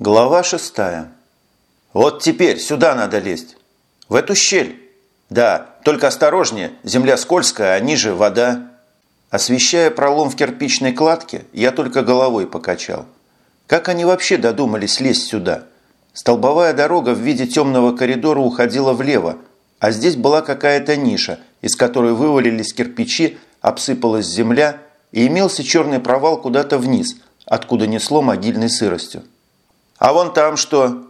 Глава шестая. Вот теперь сюда надо лезть. В эту щель. Да, только осторожнее, земля скользкая, а ниже вода. Освещая пролом в кирпичной кладке, я только головой покачал. Как они вообще додумались лезть сюда? Столбовая дорога в виде темного коридора уходила влево, а здесь была какая-то ниша, из которой вывалились кирпичи, обсыпалась земля и имелся черный провал куда-то вниз, откуда несло могильной сыростью. «А вон там что?»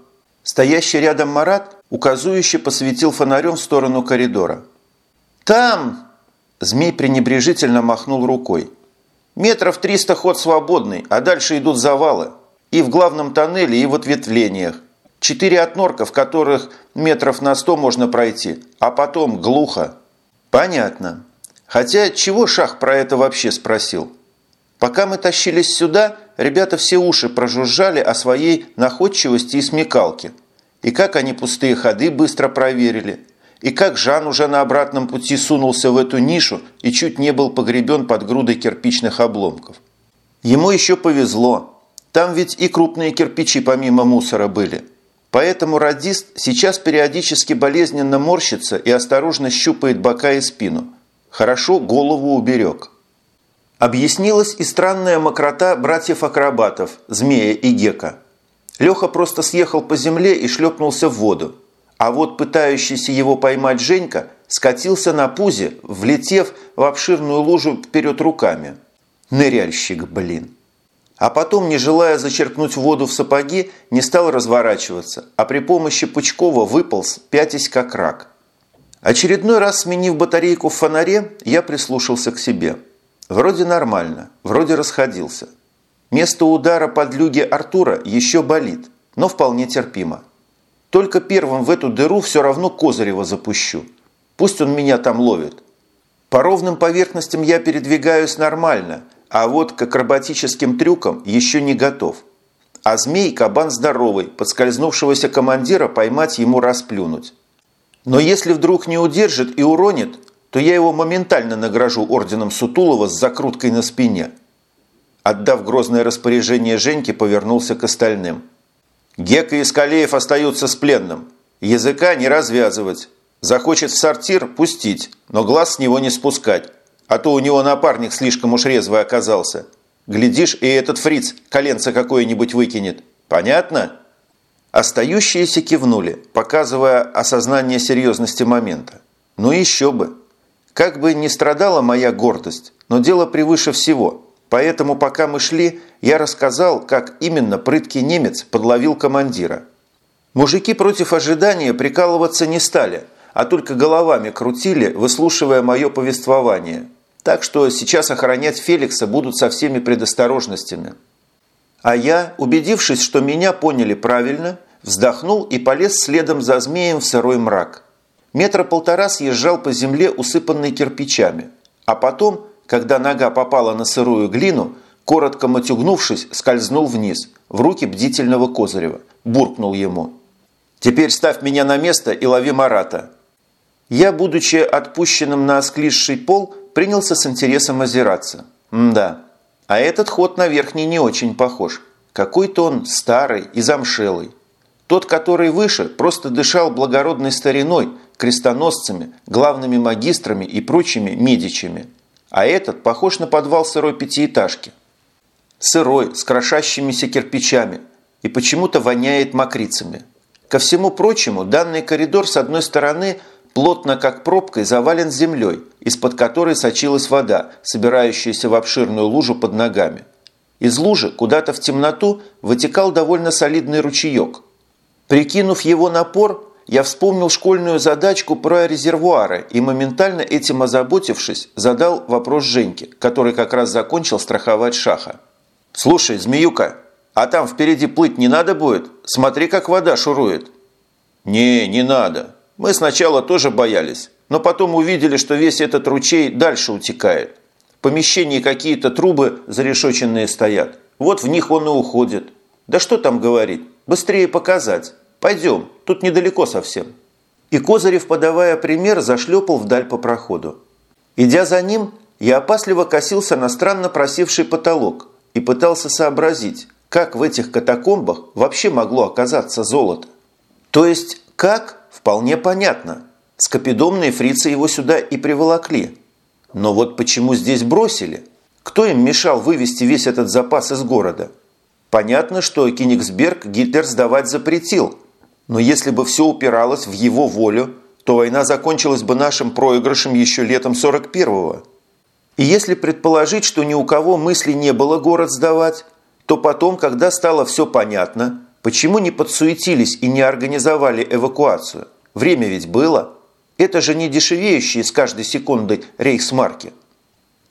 Стоящий рядом Марат указующе посветил фонарем в сторону коридора. «Там!» Змей пренебрежительно махнул рукой. «Метров триста ход свободный, а дальше идут завалы. И в главном тоннеле, и в ответвлениях. Четыре отнорка, в которых метров на сто можно пройти, а потом глухо». «Понятно. Хотя чего Шах про это вообще спросил?» Пока мы тащились сюда, ребята все уши прожужжали о своей находчивости и смекалке. И как они пустые ходы быстро проверили. И как Жан уже на обратном пути сунулся в эту нишу и чуть не был погребен под грудой кирпичных обломков. Ему еще повезло. Там ведь и крупные кирпичи помимо мусора были. Поэтому радист сейчас периодически болезненно морщится и осторожно щупает бока и спину. Хорошо голову уберег. Объяснилась и странная мокрота братьев-акробатов, Змея и Гека. Леха просто съехал по земле и шлепнулся в воду. А вот пытающийся его поймать Женька скатился на пузе, влетев в обширную лужу вперед руками. Ныряльщик, блин. А потом, не желая зачерпнуть воду в сапоги, не стал разворачиваться, а при помощи Пучкова выполз, пятясь как рак. Очередной раз сменив батарейку в фонаре, я прислушался к себе – Вроде нормально, вроде расходился. Место удара под люги Артура еще болит, но вполне терпимо. Только первым в эту дыру все равно Козырева запущу. Пусть он меня там ловит. По ровным поверхностям я передвигаюсь нормально, а вот к акробатическим трюкам еще не готов. А змей – кабан здоровый, подскользнувшегося командира поймать ему расплюнуть. Но если вдруг не удержит и уронит, то я его моментально награжу орденом Сутулова с закруткой на спине. Отдав грозное распоряжение Женьке, повернулся к остальным. Гека и Скалеев остаются с пленным. Языка не развязывать. Захочет в сортир – пустить, но глаз с него не спускать. А то у него напарник слишком уж резвый оказался. Глядишь, и этот фриц коленца какое-нибудь выкинет. Понятно? Остающиеся кивнули, показывая осознание серьезности момента. Ну еще бы. Как бы ни страдала моя гордость, но дело превыше всего. Поэтому, пока мы шли, я рассказал, как именно прыткий немец подловил командира. Мужики против ожидания прикалываться не стали, а только головами крутили, выслушивая мое повествование. Так что сейчас охранять Феликса будут со всеми предосторожностями. А я, убедившись, что меня поняли правильно, вздохнул и полез следом за змеем в сырой мрак – Метра полтора съезжал по земле, усыпанной кирпичами. А потом, когда нога попала на сырую глину, коротко матюгнувшись, скользнул вниз, в руки бдительного Козырева. Буркнул ему. «Теперь ставь меня на место и лови Марата». Я, будучи отпущенным на осклизший пол, принялся с интересом озираться. М да, а этот ход на верхний не очень похож. Какой-то он старый и замшелый. Тот, который выше, просто дышал благородной стариной, крестоносцами, главными магистрами и прочими медичами. А этот похож на подвал сырой пятиэтажки. Сырой, с крошащимися кирпичами и почему-то воняет мокрицами. Ко всему прочему, данный коридор с одной стороны плотно как пробкой завален землей, из-под которой сочилась вода, собирающаяся в обширную лужу под ногами. Из лужи куда-то в темноту вытекал довольно солидный ручеек. Прикинув его напор, я вспомнил школьную задачку про резервуары и, моментально этим озаботившись, задал вопрос Женьке, который как раз закончил страховать шаха. «Слушай, Змеюка, а там впереди плыть не надо будет? Смотри, как вода шурует». «Не, не надо. Мы сначала тоже боялись, но потом увидели, что весь этот ручей дальше утекает. В помещении какие-то трубы зарешоченные стоят. Вот в них он и уходит. Да что там говорить, быстрее показать». «Пойдем, тут недалеко совсем». И Козырев, подавая пример, зашлепал вдаль по проходу. Идя за ним, я опасливо косился на странно просевший потолок и пытался сообразить, как в этих катакомбах вообще могло оказаться золото. То есть как, вполне понятно. Скопидомные фрицы его сюда и приволокли. Но вот почему здесь бросили? Кто им мешал вывести весь этот запас из города? Понятно, что Кенигсберг Гитлер сдавать запретил. Но если бы все упиралось в его волю, то война закончилась бы нашим проигрышем еще летом 41-го. И если предположить, что ни у кого мысли не было город сдавать, то потом, когда стало все понятно, почему не подсуетились и не организовали эвакуацию? Время ведь было. Это же не дешевеющие с каждой секундой рейхсмарки.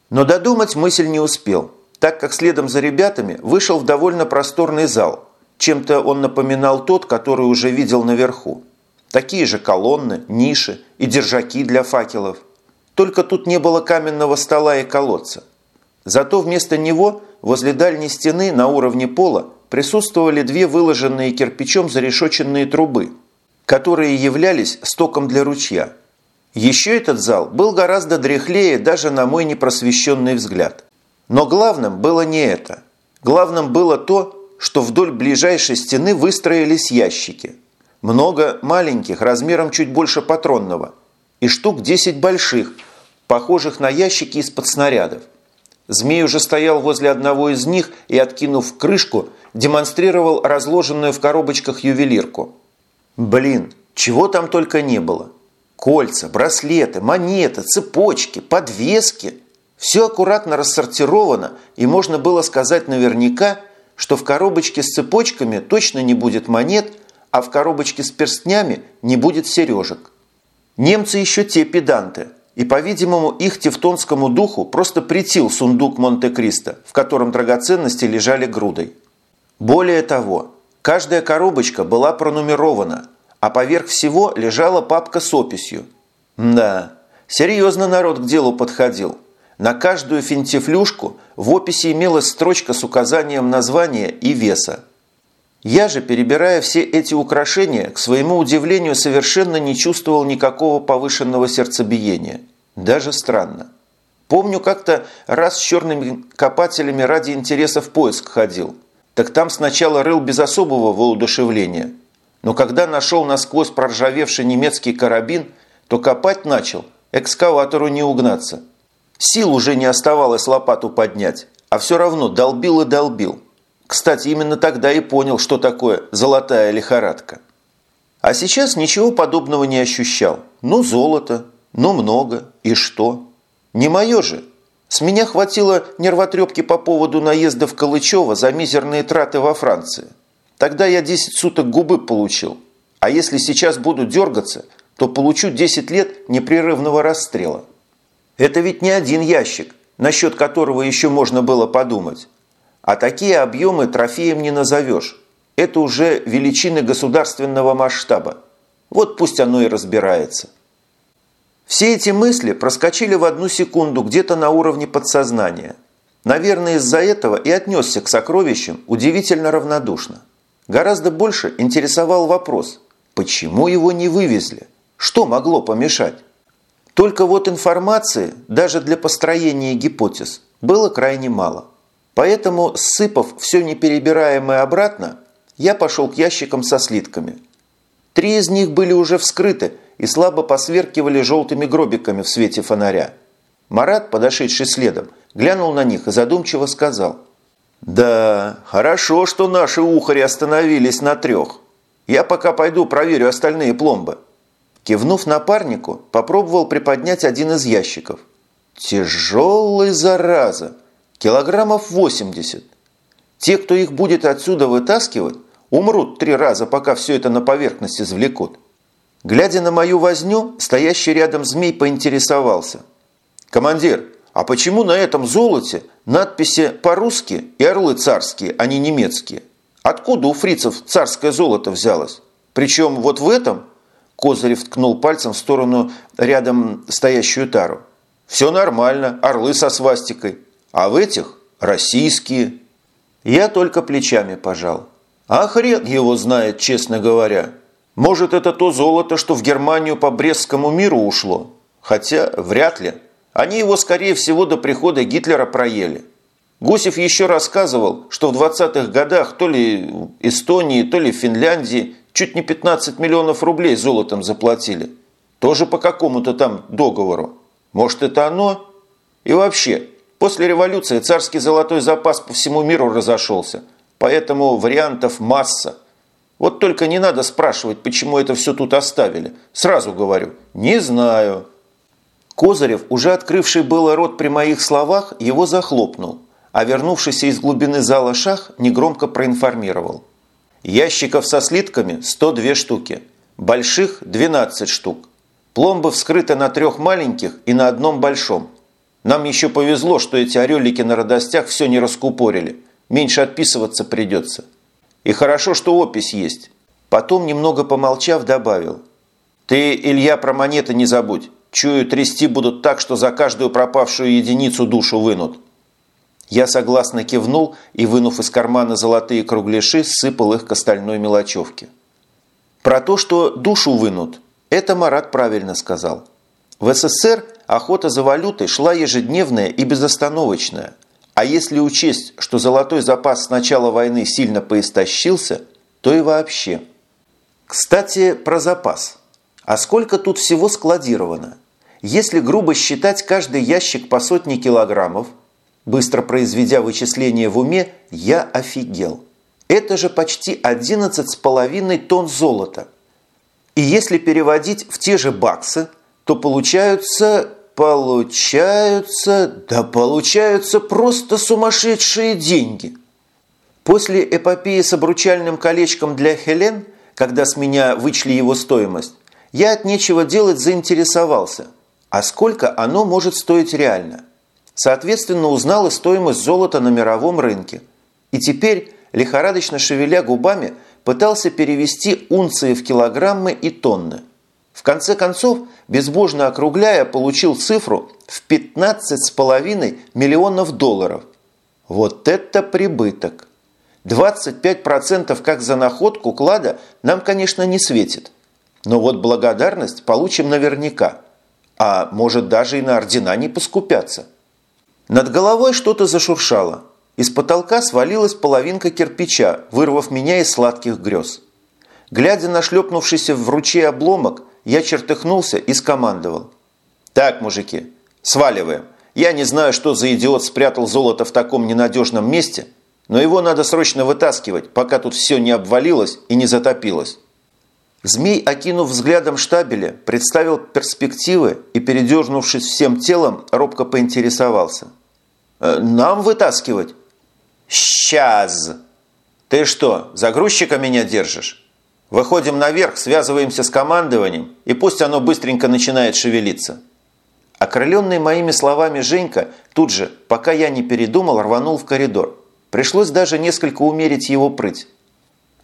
Но додумать мысль не успел, так как следом за ребятами вышел в довольно просторный зал. Чем-то он напоминал тот, который уже видел наверху. Такие же колонны, ниши и держаки для факелов. Только тут не было каменного стола и колодца. Зато вместо него возле дальней стены на уровне пола присутствовали две выложенные кирпичом зарешоченные трубы, которые являлись стоком для ручья. Еще этот зал был гораздо дряхлее даже на мой непросвещенный взгляд. Но главным было не это. Главным было то, что вдоль ближайшей стены выстроились ящики. Много маленьких, размером чуть больше патронного, и штук 10 больших, похожих на ящики из-под снарядов. Змей уже стоял возле одного из них и, откинув крышку, демонстрировал разложенную в коробочках ювелирку. Блин, чего там только не было. Кольца, браслеты, монеты, цепочки, подвески. Все аккуратно рассортировано, и можно было сказать наверняка, что в коробочке с цепочками точно не будет монет, а в коробочке с перстнями не будет сережек. Немцы еще те педанты, и, по-видимому, их тевтонскому духу просто притил сундук Монте-Кристо, в котором драгоценности лежали грудой. Более того, каждая коробочка была пронумерована – а поверх всего лежала папка с описью. Да, серьезно народ к делу подходил. На каждую финтифлюшку в описи имелась строчка с указанием названия и веса. Я же, перебирая все эти украшения, к своему удивлению совершенно не чувствовал никакого повышенного сердцебиения. Даже странно. Помню, как-то раз с черными копателями ради интереса в поиск ходил. Так там сначала рыл без особого воодушевления – но когда нашел насквозь проржавевший немецкий карабин, то копать начал, экскаватору не угнаться. Сил уже не оставалось лопату поднять, а все равно долбил и долбил. Кстати, именно тогда и понял, что такое золотая лихорадка. А сейчас ничего подобного не ощущал. Ну, золото, ну, много, и что? Не мое же. С меня хватило нервотрепки по поводу наезда в Калычево за мизерные траты во Франции. Тогда я 10 суток губы получил. А если сейчас буду дергаться, то получу 10 лет непрерывного расстрела. Это ведь не один ящик, насчет которого еще можно было подумать. А такие объемы трофеем не назовешь. Это уже величины государственного масштаба. Вот пусть оно и разбирается. Все эти мысли проскочили в одну секунду где-то на уровне подсознания. Наверное, из-за этого и отнесся к сокровищам удивительно равнодушно. Гораздо больше интересовал вопрос, почему его не вывезли? Что могло помешать? Только вот информации, даже для построения гипотез, было крайне мало. Поэтому, сыпав все неперебираемое обратно, я пошел к ящикам со слитками. Три из них были уже вскрыты и слабо посверкивали желтыми гробиками в свете фонаря. Марат, подошедший следом, глянул на них и задумчиво сказал – «Да, хорошо, что наши ухари остановились на трех. Я пока пойду проверю остальные пломбы». Кивнув напарнику, попробовал приподнять один из ящиков. «Тяжелый, зараза! Килограммов 80. Те, кто их будет отсюда вытаскивать, умрут три раза, пока все это на поверхность извлекут». Глядя на мою возню, стоящий рядом змей поинтересовался. «Командир, а почему на этом золоте надписи по-русски и орлы царские, а не немецкие? Откуда у фрицев царское золото взялось? Причем вот в этом Козырев ткнул пальцем в сторону рядом стоящую тару. Все нормально, орлы со свастикой. А в этих российские. Я только плечами пожал. А хрен его знает, честно говоря. Может, это то золото, что в Германию по Брестскому миру ушло? Хотя вряд ли. Они его, скорее всего, до прихода Гитлера проели. Гусев еще рассказывал, что в 20-х годах то ли Эстонии, то ли Финляндии чуть не 15 миллионов рублей золотом заплатили. Тоже по какому-то там договору. Может, это оно? И вообще, после революции царский золотой запас по всему миру разошелся. Поэтому вариантов масса. Вот только не надо спрашивать, почему это все тут оставили. Сразу говорю, не знаю. Козырев, уже открывший было рот при моих словах, его захлопнул, а вернувшийся из глубины зала шах негромко проинформировал. Ящиков со слитками 102 штуки, больших 12 штук. Пломбы вскрыты на трех маленьких и на одном большом. Нам еще повезло, что эти орелики на радостях все не раскупорили. Меньше отписываться придется. И хорошо, что опись есть. Потом, немного помолчав, добавил. Ты, Илья, про монеты не забудь. Чую, трясти будут так, что за каждую пропавшую единицу душу вынут. Я согласно кивнул и, вынув из кармана золотые кругляши, сыпал их к остальной мелочевке. Про то, что душу вынут, это Марат правильно сказал. В СССР охота за валютой шла ежедневная и безостановочная. А если учесть, что золотой запас с начала войны сильно поистощился, то и вообще. Кстати, про запас. А сколько тут всего складировано? Если грубо считать каждый ящик по сотне килограммов, быстро произведя вычисление в уме, я офигел. Это же почти 11,5 тонн золота. И если переводить в те же баксы, то получаются, получаются, да получаются просто сумасшедшие деньги. После эпопеи с обручальным колечком для Хелен, когда с меня вычли его стоимость, я от нечего делать заинтересовался, а сколько оно может стоить реально. Соответственно, узнал и стоимость золота на мировом рынке. И теперь, лихорадочно шевеля губами, пытался перевести унции в килограммы и тонны. В конце концов, безбожно округляя, получил цифру в 15,5 миллионов долларов. Вот это прибыток! 25% как за находку клада нам, конечно, не светит – но вот благодарность получим наверняка. А может даже и на ордена не поскупятся. Над головой что-то зашуршало. Из потолка свалилась половинка кирпича, вырвав меня из сладких грез. Глядя на шлепнувшийся в ручей обломок, я чертыхнулся и скомандовал. «Так, мужики, сваливаем. Я не знаю, что за идиот спрятал золото в таком ненадежном месте, но его надо срочно вытаскивать, пока тут все не обвалилось и не затопилось». Змей, окинув взглядом штабеля, представил перспективы и, передернувшись всем телом, робко поинтересовался. «Э, «Нам вытаскивать?» «Сейчас!» «Ты что, за грузчика меня держишь?» «Выходим наверх, связываемся с командованием, и пусть оно быстренько начинает шевелиться». Окрыленный моими словами Женька тут же, пока я не передумал, рванул в коридор. Пришлось даже несколько умерить его прыть.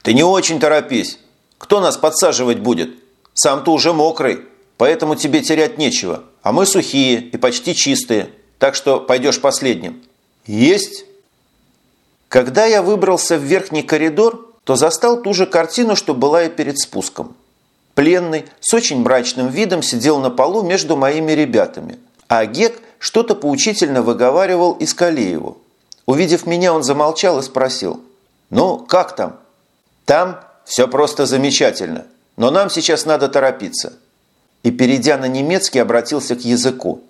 «Ты не очень торопись!» Кто нас подсаживать будет? Сам-то уже мокрый, поэтому тебе терять нечего. А мы сухие и почти чистые, так что пойдешь последним. Есть!» Когда я выбрался в верхний коридор, то застал ту же картину, что была и перед спуском. Пленный с очень мрачным видом сидел на полу между моими ребятами, а Гек что-то поучительно выговаривал Искалееву. Увидев меня, он замолчал и спросил, «Ну, как там?» «Там все просто замечательно, но нам сейчас надо торопиться». И, перейдя на немецкий, обратился к языку.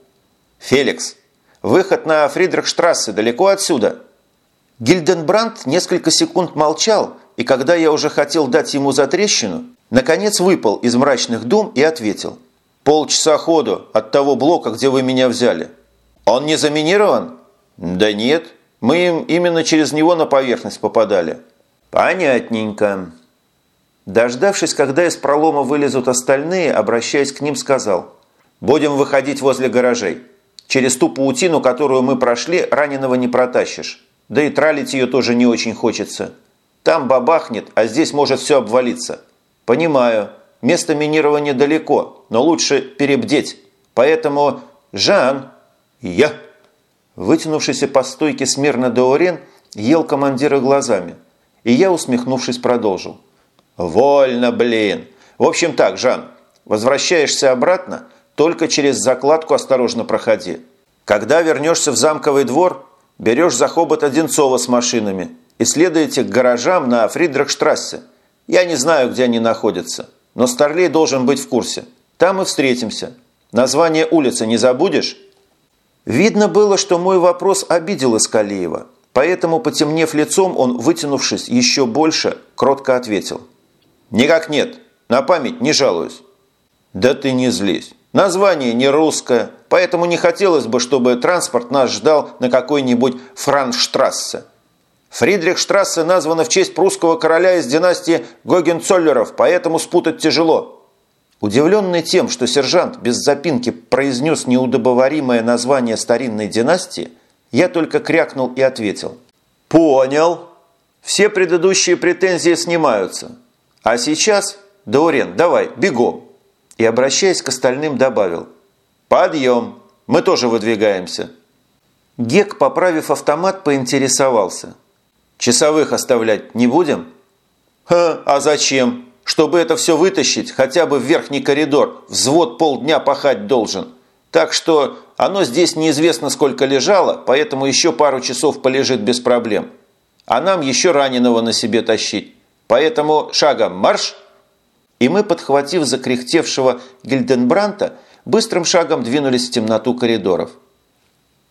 «Феликс, выход на Фридрихштрассе далеко отсюда?» Гильденбранд несколько секунд молчал, и когда я уже хотел дать ему затрещину, наконец выпал из мрачных дум и ответил. «Полчаса ходу от того блока, где вы меня взяли». «Он не заминирован?» «Да нет, мы именно через него на поверхность попадали». «Понятненько». Дождавшись, когда из пролома вылезут остальные, обращаясь к ним, сказал «Будем выходить возле гаражей. Через ту паутину, которую мы прошли, раненого не протащишь. Да и тралить ее тоже не очень хочется. Там бабахнет, а здесь может все обвалиться. Понимаю, место минирования далеко, но лучше перебдеть. Поэтому Жан, я». Вытянувшийся по стойке смирно Даурен ел командира глазами, и я, усмехнувшись, продолжил. «Вольно, блин! В общем так, Жан, возвращаешься обратно, только через закладку осторожно проходи. Когда вернешься в замковый двор, берешь за хобот Одинцова с машинами и следуете к гаражам на Фридрихштрассе. Я не знаю, где они находятся, но Старлей должен быть в курсе. Там и встретимся. Название улицы не забудешь?» Видно было, что мой вопрос обидел Искалиева, поэтому, потемнев лицом, он, вытянувшись еще больше, кротко ответил. «Никак нет. На память не жалуюсь». «Да ты не злись. Название не русское, поэтому не хотелось бы, чтобы транспорт нас ждал на какой-нибудь Франштрассе. Фридрихштрассе названа в честь прусского короля из династии Гогенцоллеров, поэтому спутать тяжело. Удивленный тем, что сержант без запинки произнес неудобоваримое название старинной династии, я только крякнул и ответил. «Понял. Все предыдущие претензии снимаются. А сейчас, Даурен, давай, бегом и, обращаясь к остальным, добавил «Подъем! Мы тоже выдвигаемся!» Гек, поправив автомат, поинтересовался. «Часовых оставлять не будем?» «Ха, а зачем? Чтобы это все вытащить, хотя бы в верхний коридор, взвод полдня пахать должен. Так что оно здесь неизвестно сколько лежало, поэтому еще пару часов полежит без проблем. А нам еще раненого на себе тащить. Поэтому шагом марш!» И мы, подхватив закряхтевшего Гильденбранта, быстрым шагом двинулись в темноту коридоров –